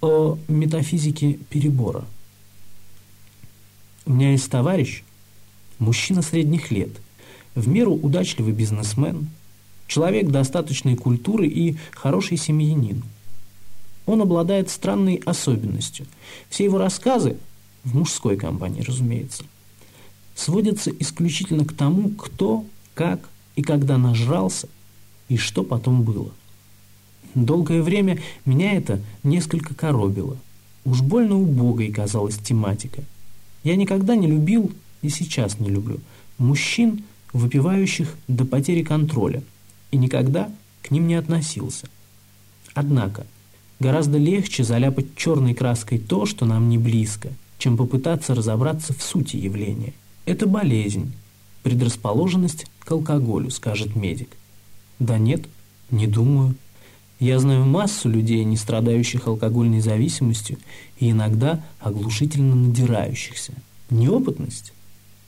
о метафизике перебора. У меня есть товарищ, мужчина средних лет, в меру удачливый бизнесмен, человек достаточной культуры и хороший семьянин. Он обладает странной особенностью. Все его рассказы, в мужской компании, разумеется, сводятся исключительно к тому, кто, как и когда нажрался, и что потом было. Долгое время меня это несколько коробило. Уж больно убогой казалась тематика. Я никогда не любил, и сейчас не люблю, мужчин, выпивающих до потери контроля, и никогда к ним не относился. Однако, гораздо легче заляпать черной краской то, что нам не близко, чем попытаться разобраться в сути явления. Это болезнь, предрасположенность к алкоголю, скажет медик. Да нет, не думаю. Я знаю массу людей, не страдающих алкогольной зависимостью и иногда оглушительно надирающихся. Неопытность?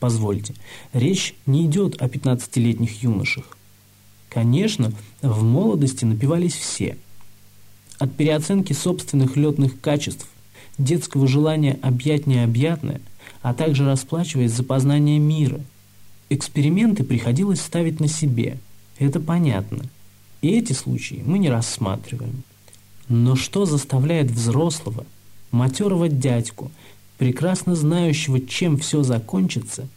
Позвольте, речь не идет о 15-летних юношах. Конечно, в молодости напивались все. От переоценки собственных летных качеств, детского желания объять необъятное, а также расплачиваясь за познание мира. Эксперименты приходилось ставить на себе. Это понятно – и эти случаи мы не рассматриваем. Но что заставляет взрослого, матерого дядьку, прекрасно знающего, чем все закончится,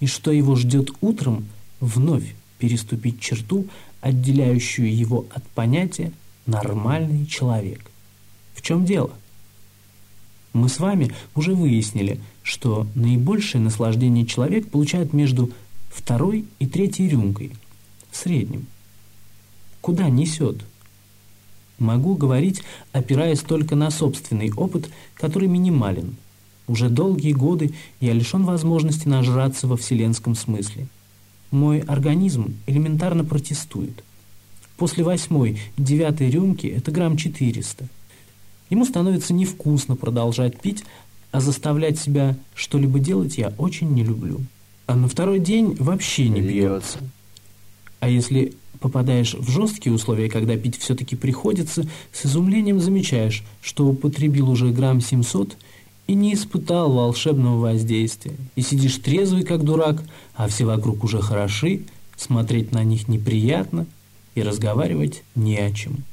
и что его ждет утром, вновь переступить черту, отделяющую его от понятия «нормальный человек». В чем дело? Мы с вами уже выяснили, что наибольшее наслаждение человек получает между второй и третьей рюмкой, в среднем. Куда несет? Могу говорить, опираясь только на собственный опыт, который минимален. Уже долгие годы я лишен возможности нажраться во вселенском смысле. Мой организм элементарно протестует. После восьмой, девятой рюмки это грамм 400. Ему становится невкусно продолжать пить, а заставлять себя что-либо делать я очень не люблю. А на второй день вообще не бьется. А если попадаешь в жесткие условия, когда пить все-таки приходится, с изумлением замечаешь, что употребил уже грамм 700 и не испытал волшебного воздействия. И сидишь трезвый, как дурак, а все вокруг уже хороши, смотреть на них неприятно и разговаривать не о чем.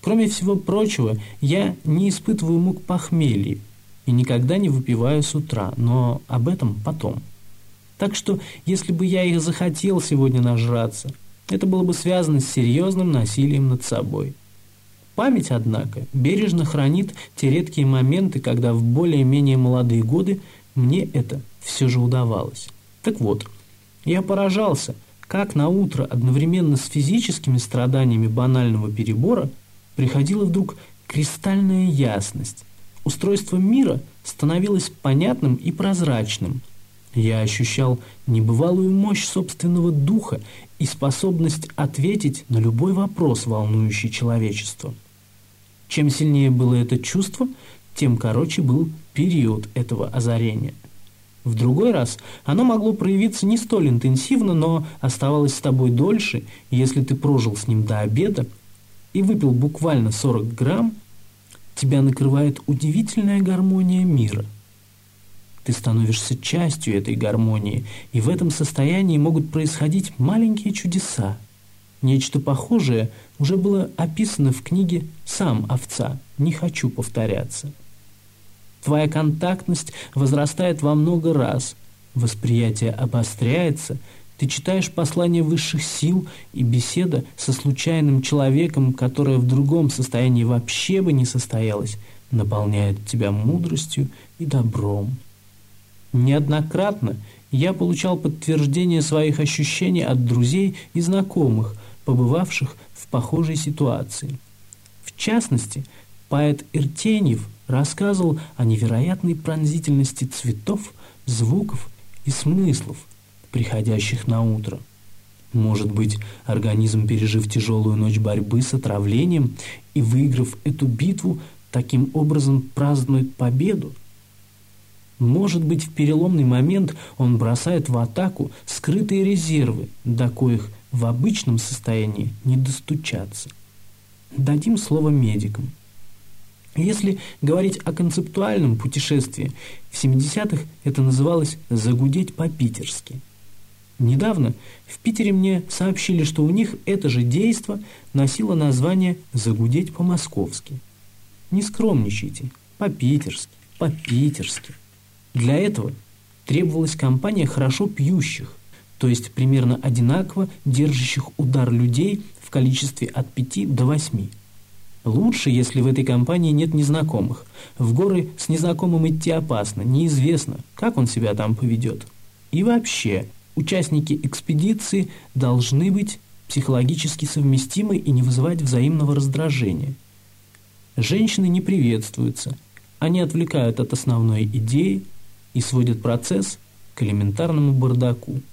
Кроме всего прочего, я не испытываю мук похмелья и никогда не выпиваю с утра, но об этом потом. Так что, если бы я их захотел сегодня нажраться, это было бы связано с серьезным насилием над собой. Память, однако, бережно хранит те редкие моменты, когда в более-менее молодые годы мне это все же удавалось. Так вот, я поражался, как на утро одновременно с физическими страданиями банального перебора приходила вдруг кристальная ясность. Устройство мира становилось понятным и прозрачным – я ощущал небывалую мощь собственного духа и способность ответить на любой вопрос, волнующий человечество. Чем сильнее было это чувство, тем короче был период этого озарения. В другой раз оно могло проявиться не столь интенсивно, но оставалось с тобой дольше, если ты прожил с ним до обеда и выпил буквально 40 грамм, тебя накрывает удивительная гармония мира – ты становишься частью этой гармонии, и в этом состоянии могут происходить маленькие чудеса. Нечто похожее уже было описано в книге «Сам овца. Не хочу повторяться». Твоя контактность возрастает во много раз, восприятие обостряется, ты читаешь послание высших сил, и беседа со случайным человеком, которая в другом состоянии вообще бы не состоялась, наполняет тебя мудростью и добром. Неоднократно я получал подтверждение своих ощущений от друзей и знакомых, побывавших в похожей ситуации. В частности, поэт Иртеньев рассказывал о невероятной пронзительности цветов, звуков и смыслов, приходящих на утро. Может быть, организм, пережив тяжелую ночь борьбы с отравлением и выиграв эту битву, таким образом празднует победу? Может быть, в переломный момент он бросает в атаку скрытые резервы, до коих в обычном состоянии не достучаться. Дадим слово медикам. Если говорить о концептуальном путешествии, в 70-х это называлось «загудеть по-питерски». Недавно в Питере мне сообщили, что у них это же действо носило название «загудеть по-московски». Не скромничайте, по-питерски, по-питерски. Для этого требовалась компания хорошо пьющих, то есть примерно одинаково держащих удар людей в количестве от 5 до 8. Лучше, если в этой компании нет незнакомых. В горы с незнакомым идти опасно, неизвестно, как он себя там поведет. И вообще, участники экспедиции должны быть психологически совместимы и не вызывать взаимного раздражения. Женщины не приветствуются, они отвлекают от основной идеи и сводят процесс к элементарному бардаку –